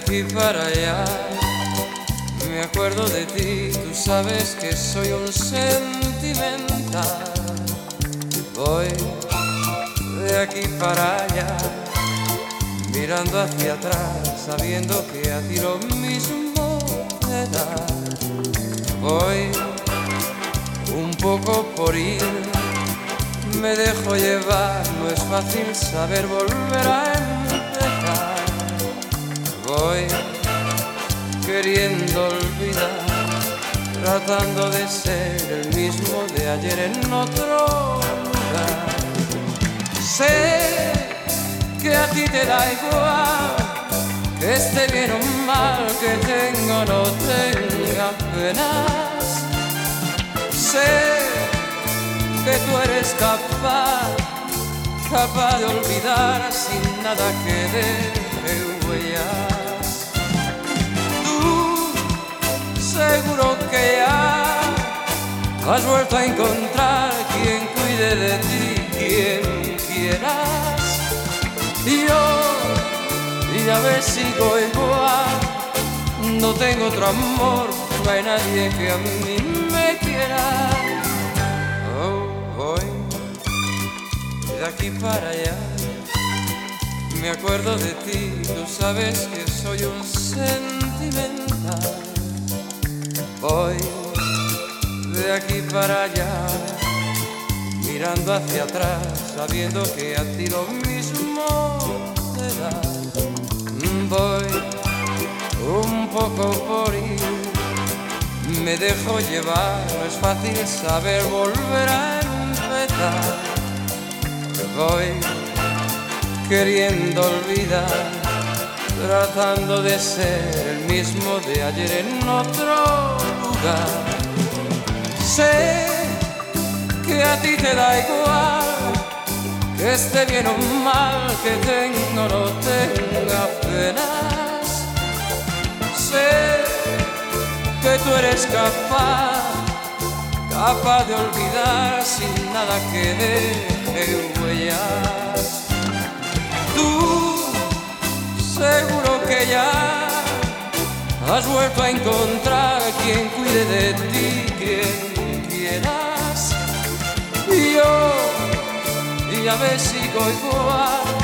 aquí para allá. Me acuerdo de ti, tú sabes que soy un sentimental. Voy de aquí para allá, mirando hacia atrás, sabiendo que a ti lo mismo te da. Voy un poco por ir, me dejo llevar, no es fácil saber volver a. Voy queriendo olvidar, tratando de ser el mismo de ayer en otro lugar. Sé que a ti te da igual, que esté bien o mal, que tenga o no tenga penas. Sé que tú eres capaz, capaz de olvidar sin nada que huellas. Tú seguro que ya has vuelto a encontrar quien cuide de ti, quien quieras. Y yo ya ves sigo igual, no tengo otro amor, no hay nadie que a mí me quiera. Oh, voy de aquí para allá. Me acuerdo de ti, tú sabes que soy un sentimental. Voy de aquí para allá, mirando hacia atrás, sabiendo que a ti lo mismo te da. Voy un poco por ir, me dejo llevar, no es fácil saber volver a empezar. Voy queriendo olvidar, tratando de ser el mismo de ayer en otro lugar. Sé que a ti te da igual, que esté bien o mal, que tenga o no tenga penas. Sé que tú eres capaz, capaz de olvidar sin nada que deje huellas. Tú seguro que ya has vuelto a encontrar quien cuide de ti, quien quieras. Y yo, y ya ves, sigo igual.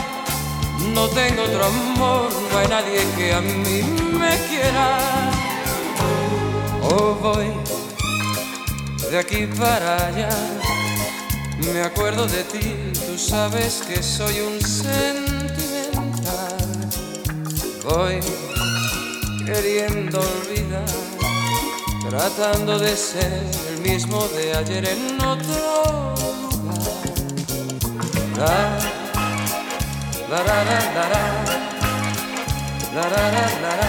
No tengo otro amor, no hay nadie que a mí me quiera. Oh, voy de aquí para allá. Me acuerdo de ti, tú sabes que soy un sentimental. Voy queriendo olvidar, tratando de ser el mismo de ayer en otro lugar. La, la, la, la, la, la, la, la,